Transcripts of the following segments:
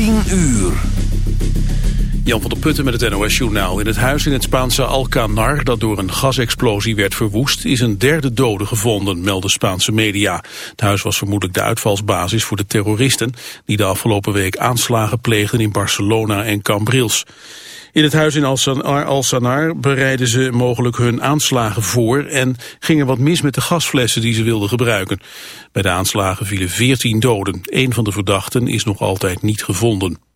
10 uur. Jan van der Putten met het NOS-journaal. In het huis in het Spaanse Alcanar, dat door een gasexplosie werd verwoest, is een derde dode gevonden, melden Spaanse media. Het huis was vermoedelijk de uitvalsbasis voor de terroristen die de afgelopen week aanslagen pleegden in Barcelona en Cambrils. In het huis in Al-Sanar bereidden ze mogelijk hun aanslagen voor en ging er wat mis met de gasflessen die ze wilden gebruiken. Bij de aanslagen vielen 14 doden. Een van de verdachten is nog altijd niet gevonden.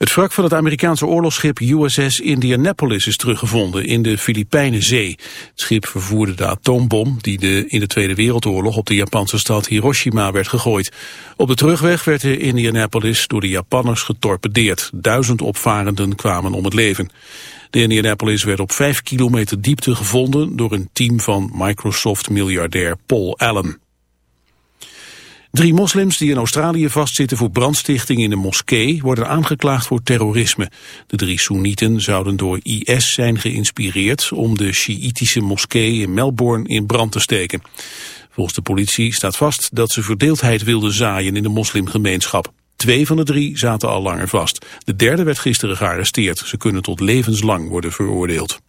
Het wrak van het Amerikaanse oorlogsschip USS Indianapolis is teruggevonden in de Filipijnenzee. Het schip vervoerde de atoombom die de, in de Tweede Wereldoorlog op de Japanse stad Hiroshima werd gegooid. Op de terugweg werd de Indianapolis door de Japanners getorpedeerd. Duizend opvarenden kwamen om het leven. De Indianapolis werd op vijf kilometer diepte gevonden door een team van Microsoft-miljardair Paul Allen. Drie moslims die in Australië vastzitten voor brandstichting in een moskee worden aangeklaagd voor terrorisme. De drie Soenieten zouden door IS zijn geïnspireerd om de Sjiitische moskee in Melbourne in brand te steken. Volgens de politie staat vast dat ze verdeeldheid wilden zaaien in de moslimgemeenschap. Twee van de drie zaten al langer vast. De derde werd gisteren gearresteerd. Ze kunnen tot levenslang worden veroordeeld.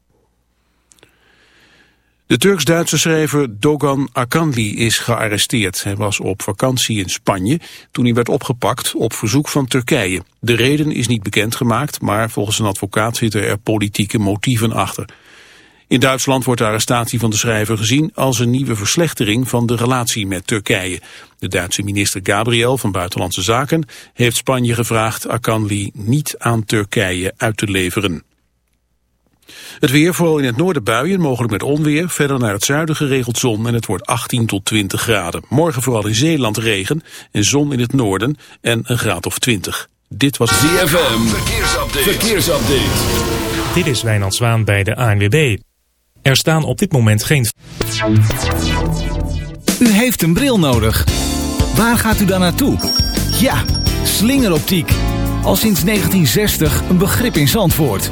De Turks-Duitse schrijver Dogan Akanli is gearresteerd. Hij was op vakantie in Spanje toen hij werd opgepakt op verzoek van Turkije. De reden is niet bekendgemaakt, maar volgens een advocaat zitten er politieke motieven achter. In Duitsland wordt de arrestatie van de schrijver gezien als een nieuwe verslechtering van de relatie met Turkije. De Duitse minister Gabriel van Buitenlandse Zaken heeft Spanje gevraagd Akanli niet aan Turkije uit te leveren. Het weer, vooral in het noorden buien, mogelijk met onweer. Verder naar het zuiden geregeld zon en het wordt 18 tot 20 graden. Morgen vooral in Zeeland regen en zon in het noorden en een graad of 20. Dit was ZFM. Verkeersupdate. Verkeersupdate. Dit is Wijnand Zwaan bij de ANWB. Er staan op dit moment geen... U heeft een bril nodig. Waar gaat u dan naartoe? Ja, slingeroptiek. Al sinds 1960 een begrip in Zandvoort.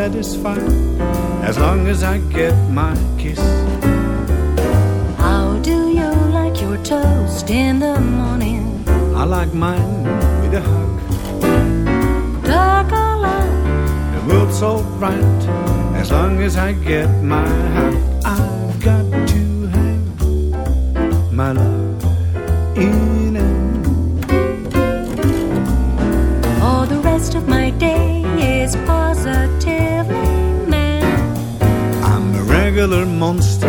Satisfied as long as I get my kiss. How do you like your toast in the morning? I like mine with a hug. Dark or light? The world's alright as long as I get my hug. I've got to have my love in regular monster.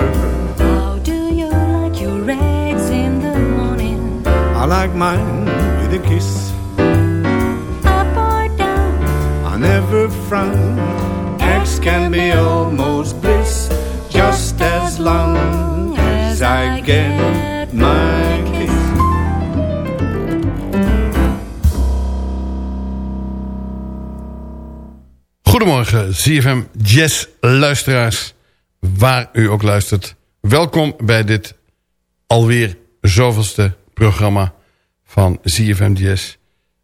How do you like your eggs in the morning? I like mine with a kiss. Up or down? I never frown. Eggs can be almost bliss, just as long as I get my kiss. Goedemorgen, ZFM Jazz luisteraars, waar u ook luistert. Welkom bij dit alweer zoveelste programma van ZFM Jazz.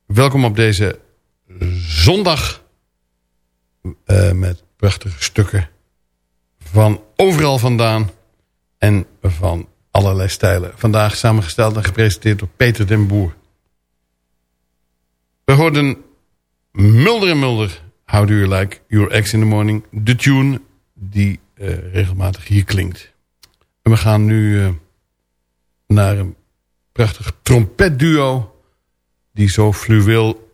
Welkom op deze zondag eh, met prachtige stukken van overal vandaan en van allerlei stijlen. Vandaag samengesteld en gepresenteerd door Peter den Boer. We hoorden Mulder en Mulder, How Do You Like Your Ex in the Morning. De tune die regelmatig hier klinkt. En we gaan nu eh, naar een prachtig trompetduo... die zo fluweel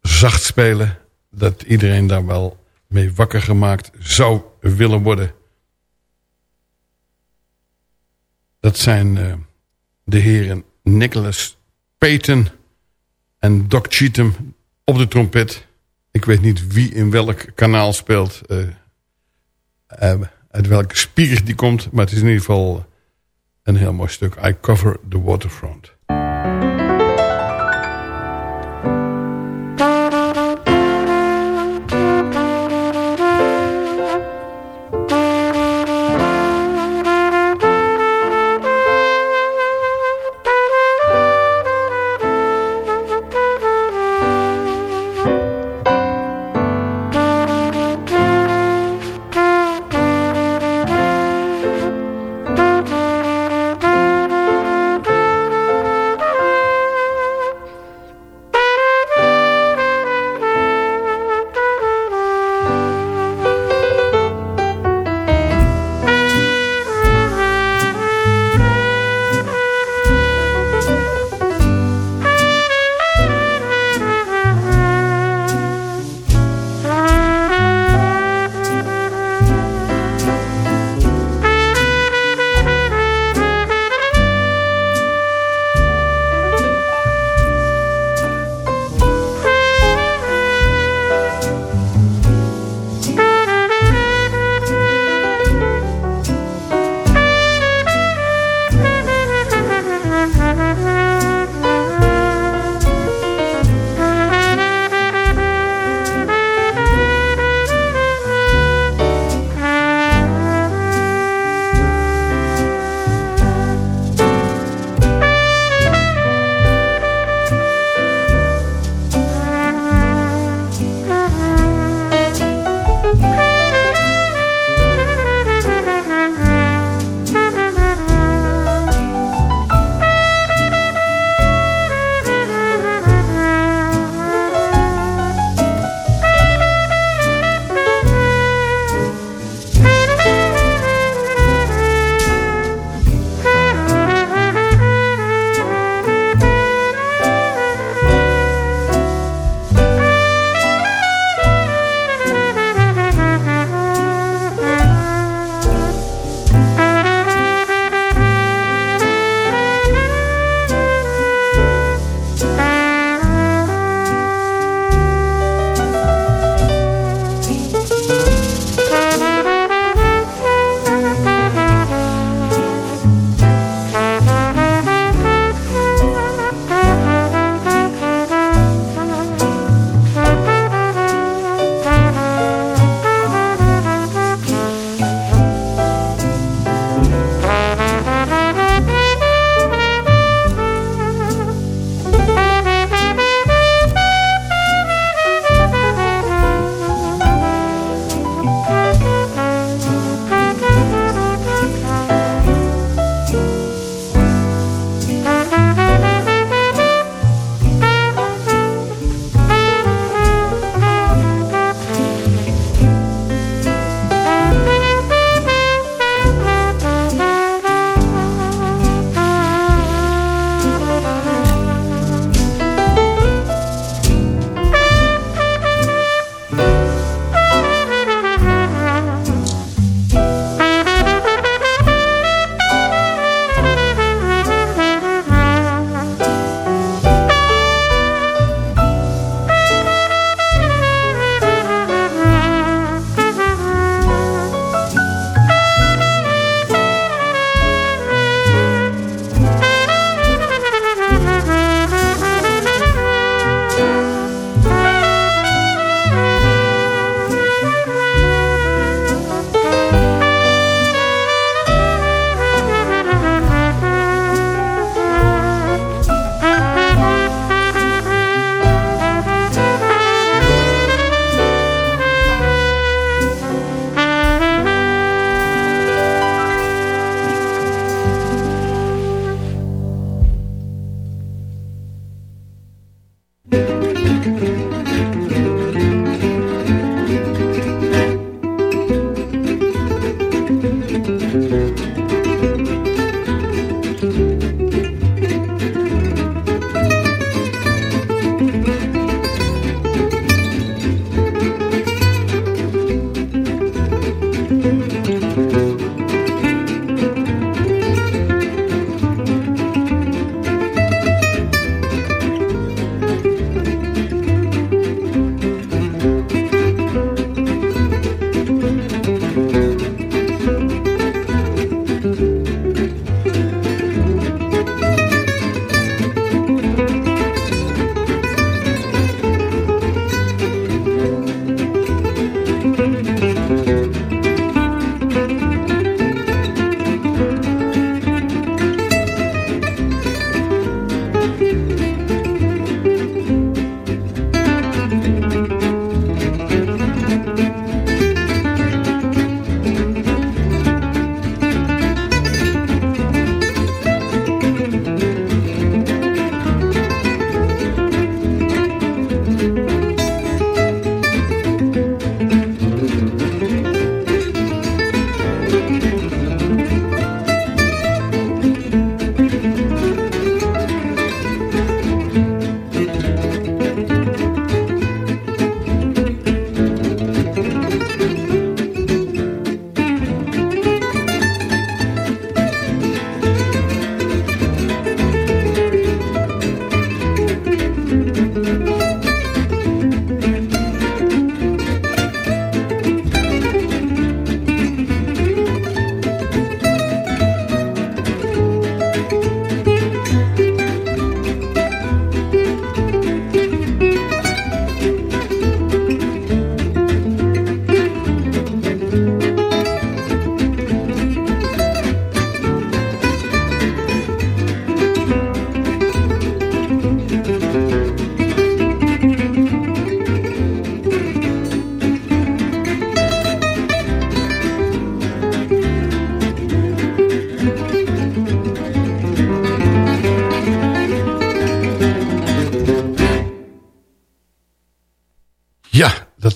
zacht spelen... dat iedereen daar wel mee wakker gemaakt zou willen worden. Dat zijn eh, de heren Nicholas Payton en Doc Cheatham op de trompet. Ik weet niet wie in welk kanaal speelt. eh, eh, uit welke speaker die komt. Maar het is in ieder geval een heel mooi stuk. I cover the waterfront.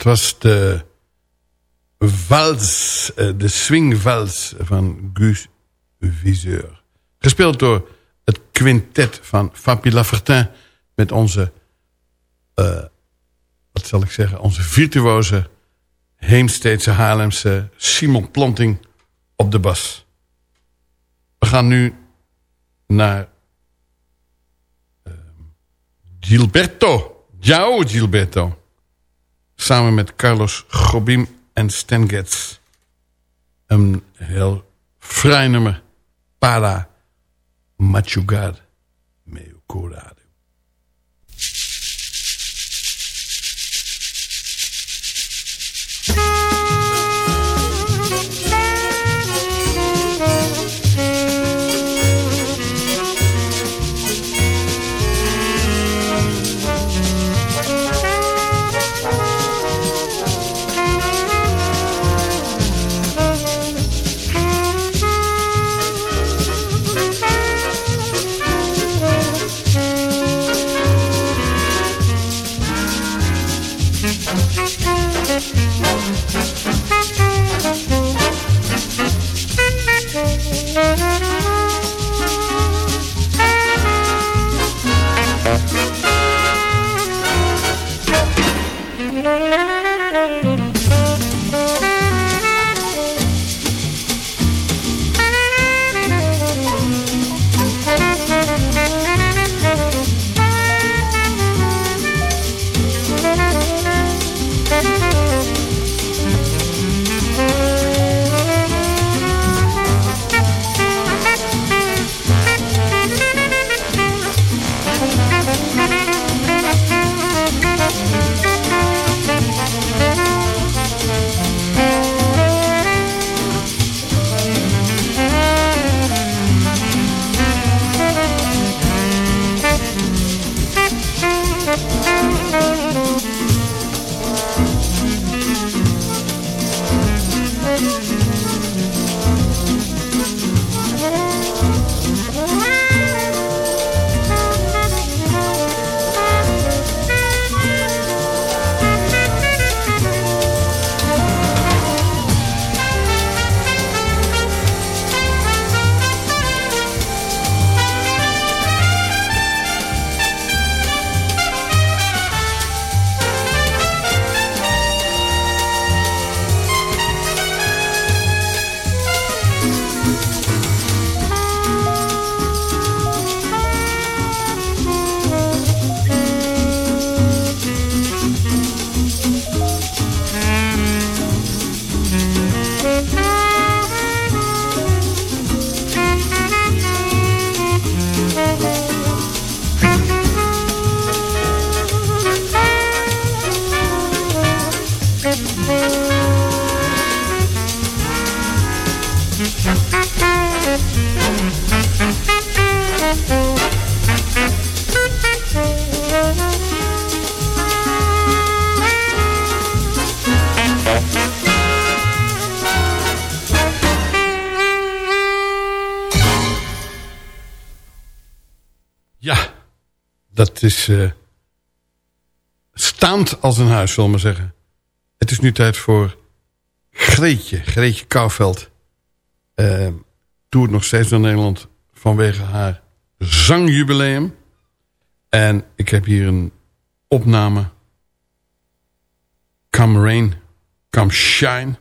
Was de vals, eh, de swingvals van Gus Viseur. Gespeeld door het quintet van Fabi Lafertin met onze, uh, wat zal ik zeggen, onze virtuoze Heemsteedse Haarlemse Simon Planting op de bas. We gaan nu naar uh, Gilberto. Ciao Gilberto. Samen met Carlos Gobim en Stan Getz. Een heel fraai nummer. Para machugar meu. Als een huis, zullen we maar zeggen. Het is nu tijd voor Greetje, Greetje Kouwveld. Uh, toert nog steeds naar Nederland vanwege haar zangjubileum. En ik heb hier een opname. Come Rain, Come Shine.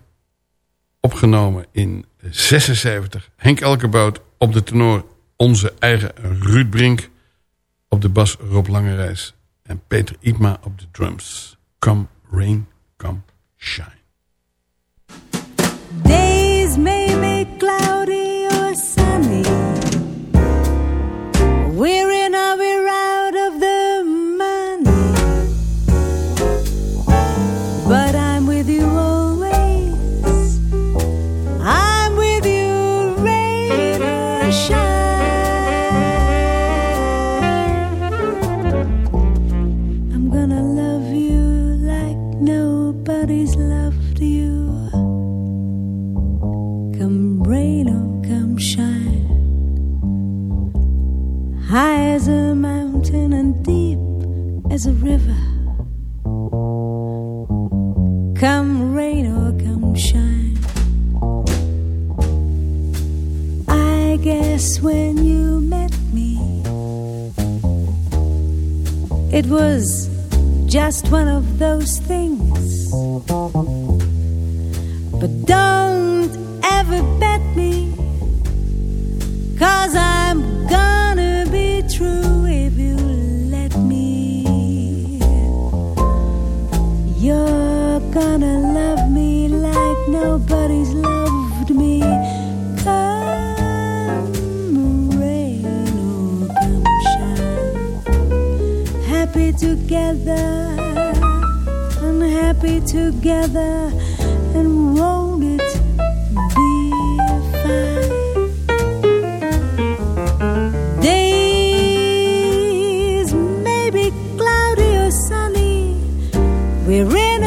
Opgenomen in 76. Henk Elkebout op de tenor onze eigen Ruud Brink. Op de bas Rob Langerijs. En Peter Ietma op de drums. Come rain, come shine. Days may be cloudy it was just one of those things. But don't ever bet me, cause I'm gonna be true if you let me. You're gonna love me like nobody's Happy together, unhappy together, and won't it be fine? Days may be cloudy or sunny. We're in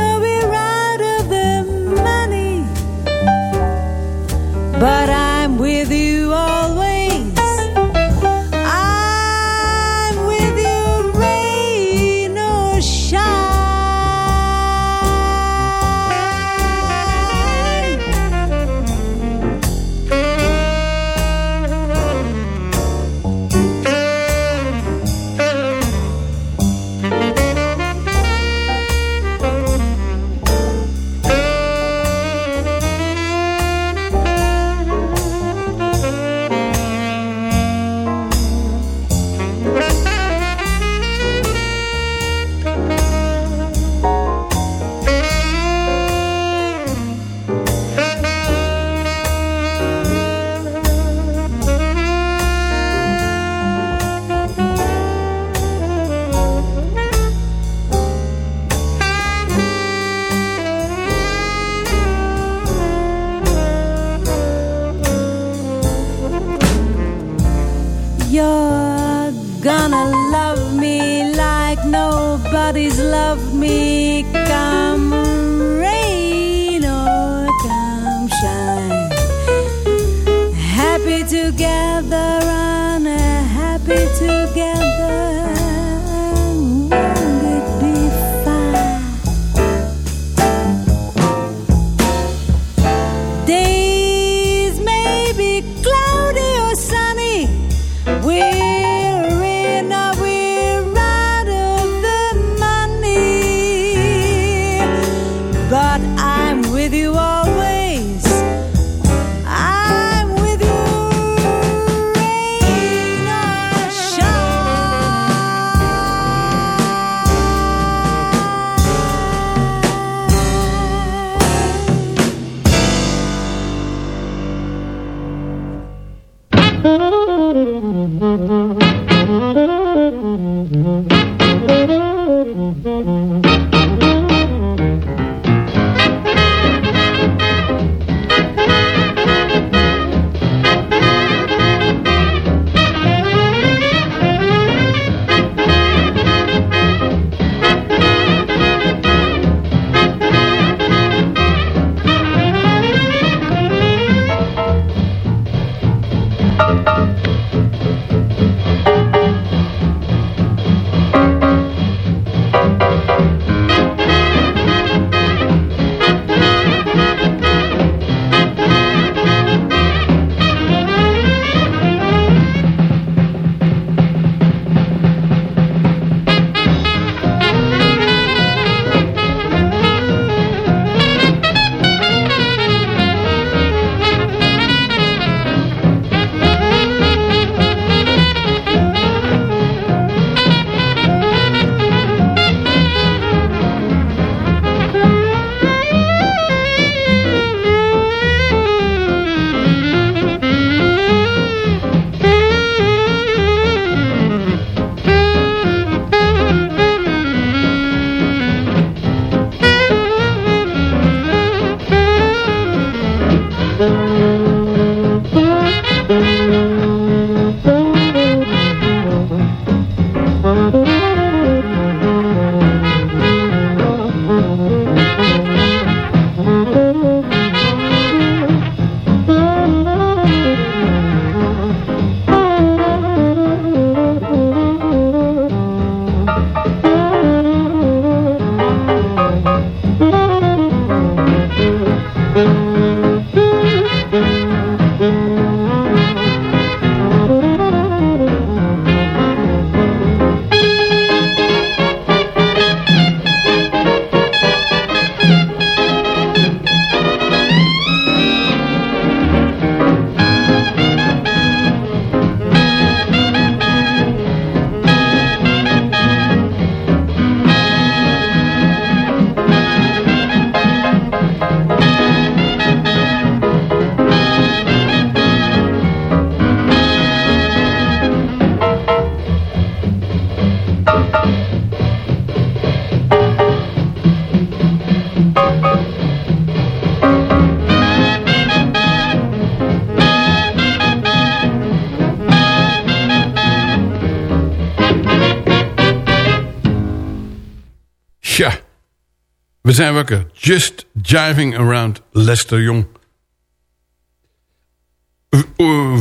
we zijn wakker. Just Jiving Around Lester Young.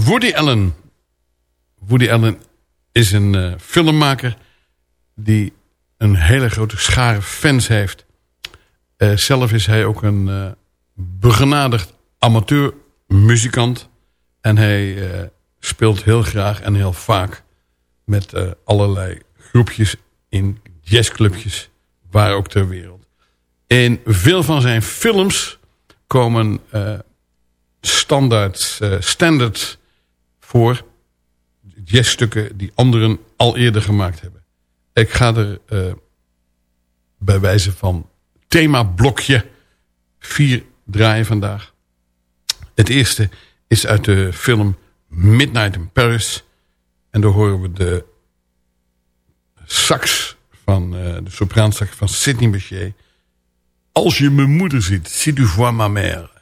Woody Allen. Woody Allen is een uh, filmmaker die een hele grote schare fans heeft. Uh, zelf is hij ook een uh, begenadigd amateurmuzikant. En hij speelt heel graag en heel vaak met allerlei groepjes in jazzclubjes, waar ook ter wereld. In veel van zijn films komen uh, standaard, uh, voor jazzstukken die anderen al eerder gemaakt hebben. Ik ga er uh, bij wijze van themablokje vier draaien vandaag. Het eerste is uit de film Midnight in Paris. En daar horen we de sax van de sopraansax van Sidney Bechet. Als je mijn moeder ziet, si tu vois ma mère.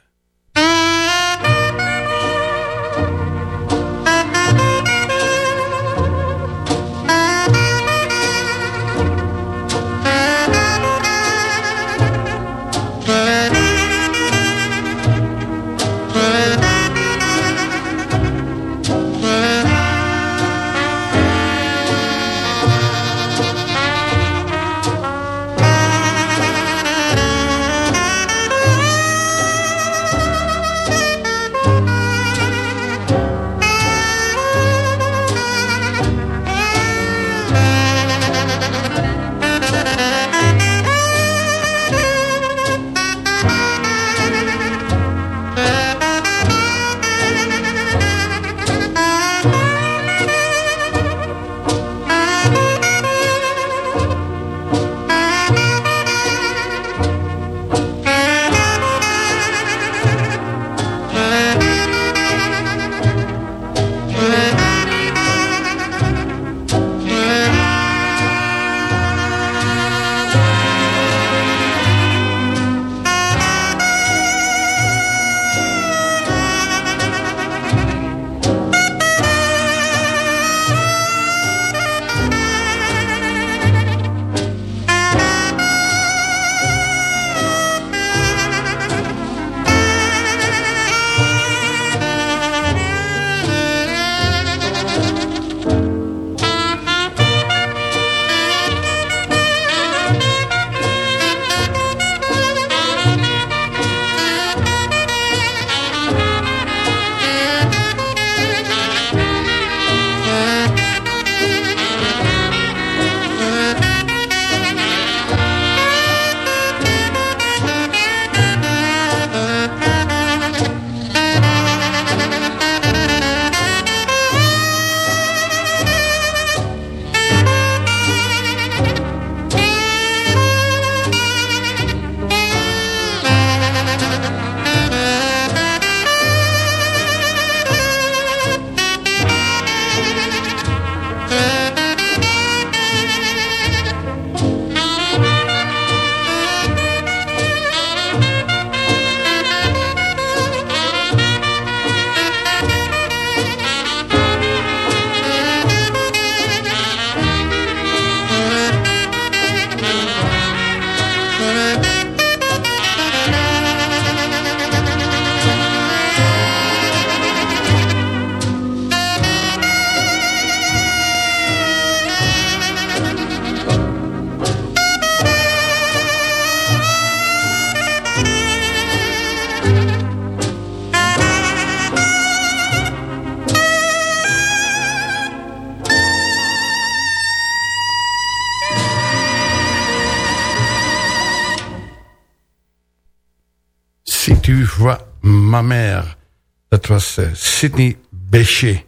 Was uh, Sidney Bechet.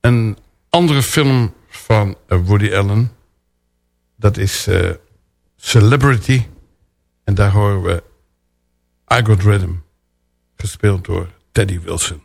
Een andere film van uh, Woody Allen. Dat is uh, Celebrity. En daar horen we I Got Rhythm. Gespeeld door Teddy Wilson.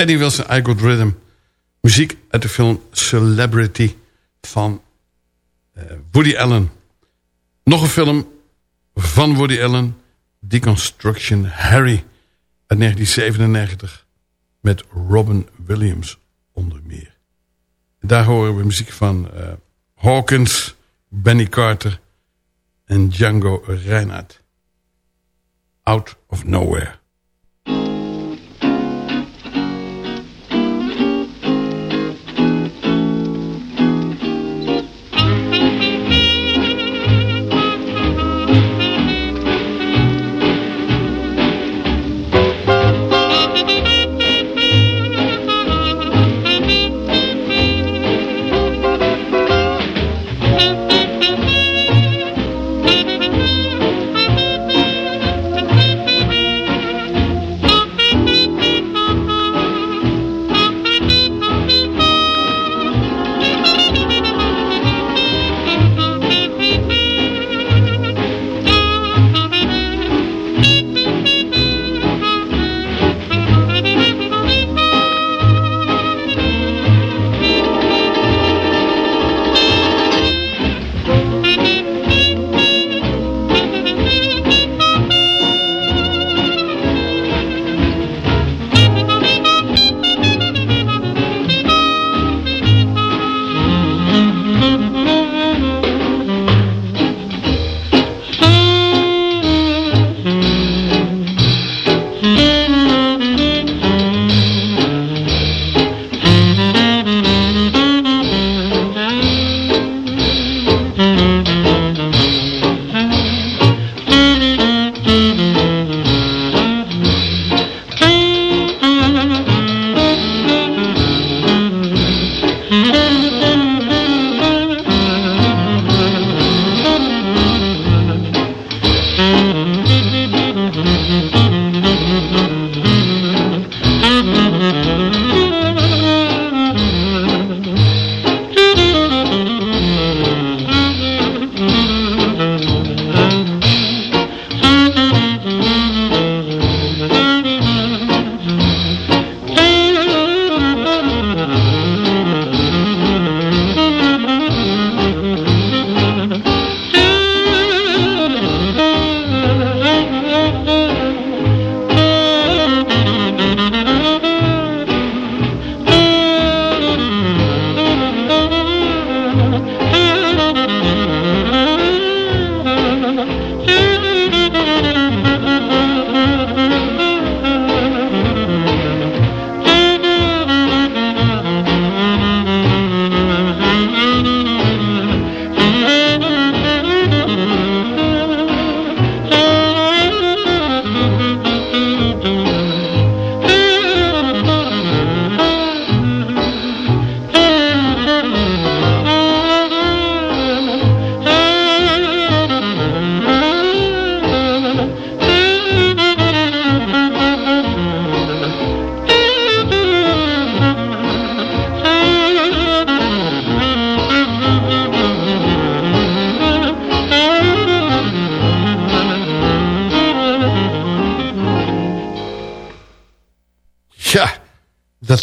Teddy Wilson, I Got Rhythm. Muziek uit de film Celebrity van uh, Woody Allen. Nog een film van Woody Allen, Deconstruction Harry uit 1997 met Robin Williams onder meer. Daar horen we muziek van uh, Hawkins, Benny Carter en Django Reinhardt. Out of Nowhere.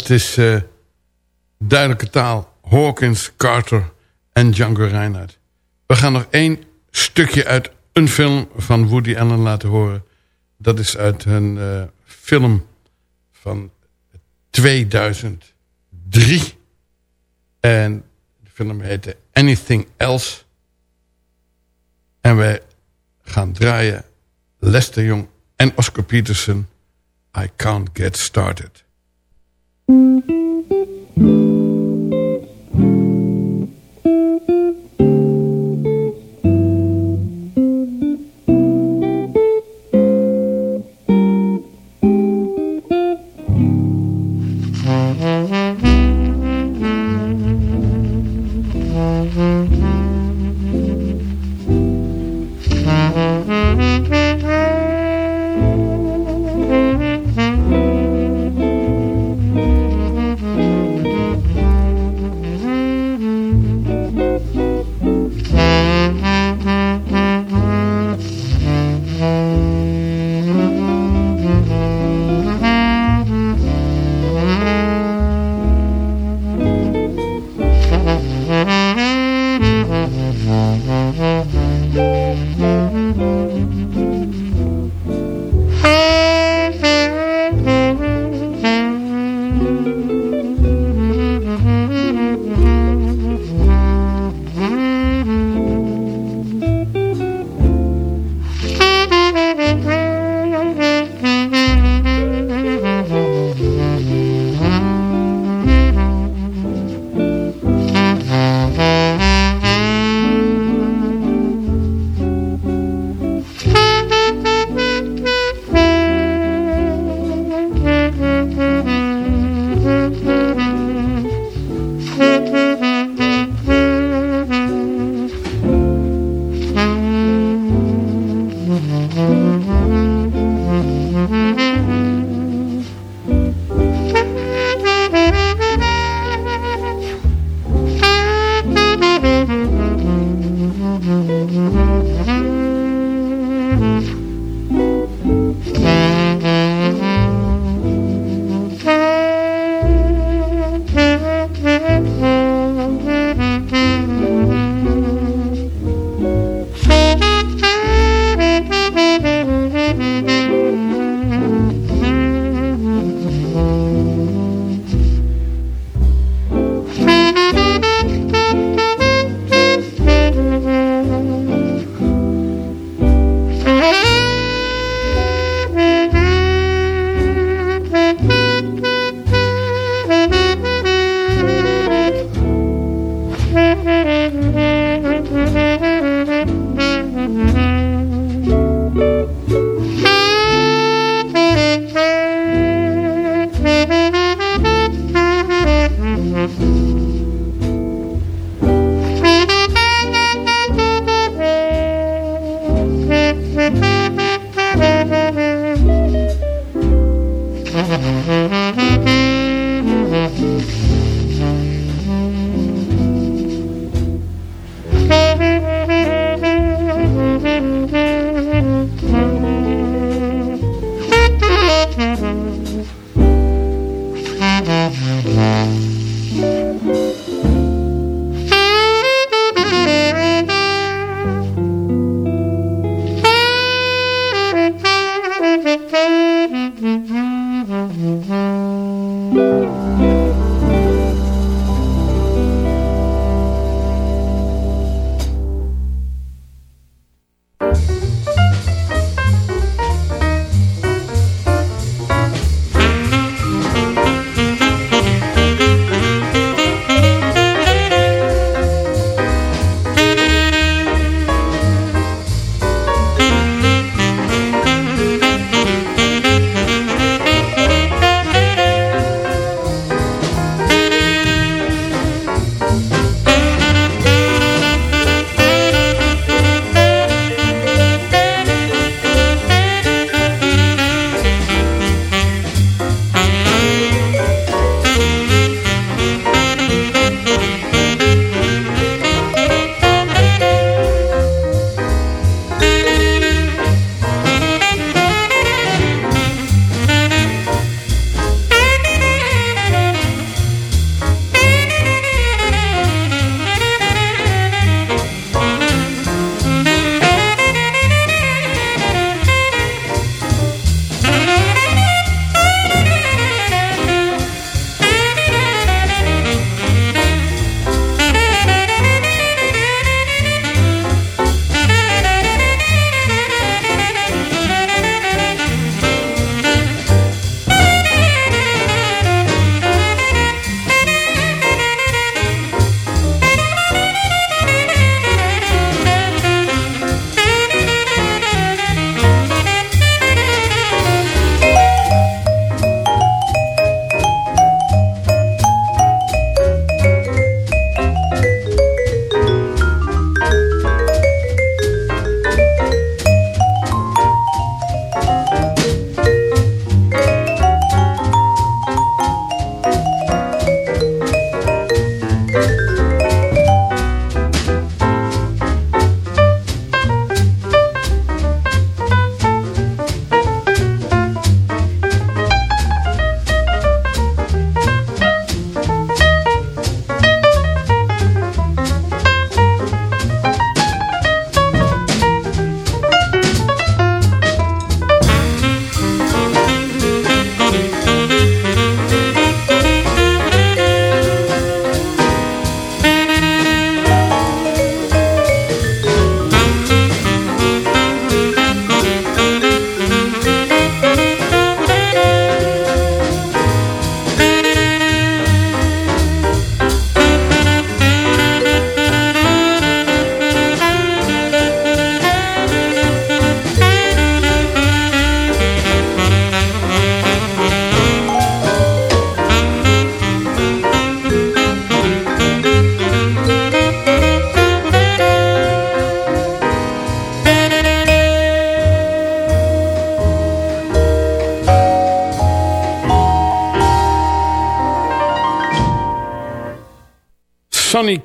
Het is uh, duidelijke taal. Hawkins, Carter en Django Reinhardt. We gaan nog één stukje uit een film van Woody Allen laten horen. Dat is uit een uh, film van 2003. En de film heette Anything Else. En wij gaan draaien Lester Young en Oscar Peterson. I Can't Get Started. Mm-hmm.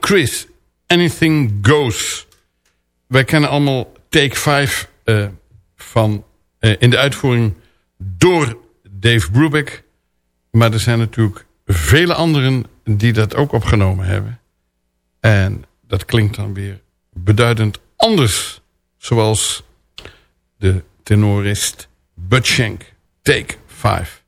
Chris, Anything Goes. Wij kennen allemaal Take 5 uh, van, uh, in de uitvoering door Dave Brubeck. Maar er zijn natuurlijk vele anderen die dat ook opgenomen hebben. En dat klinkt dan weer beduidend anders. Zoals de tenorist Bud Take 5.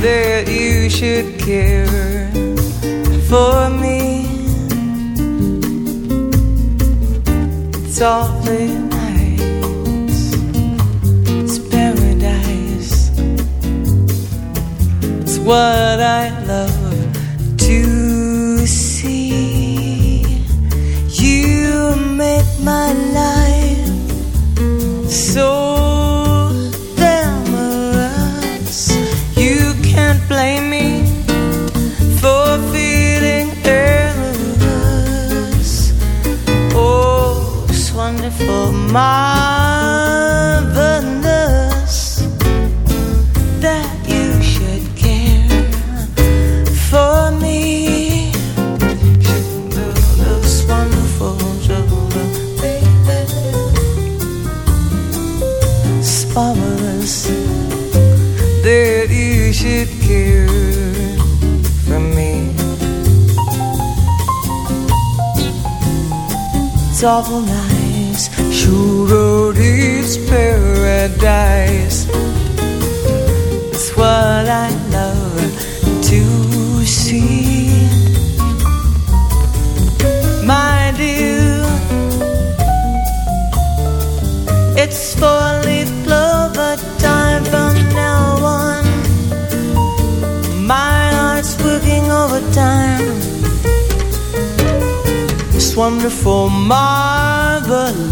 That you should care for me. It's awfully nice. It's paradise. It's what I love to see. You make my life awful nice, sure it's paradise. It's what I wonderful, marvelous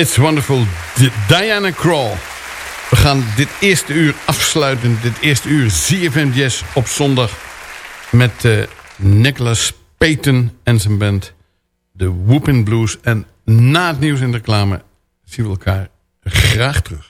It's wonderful. Di- Diana Krall. We gaan dit eerste uur afsluiten. Dit eerste uur ZFM Jazz op zondag. Met eh, Nicholas Payton en zijn band. De Whoopin' Blues. En na het nieuws en reclame zien we elkaar graag terug.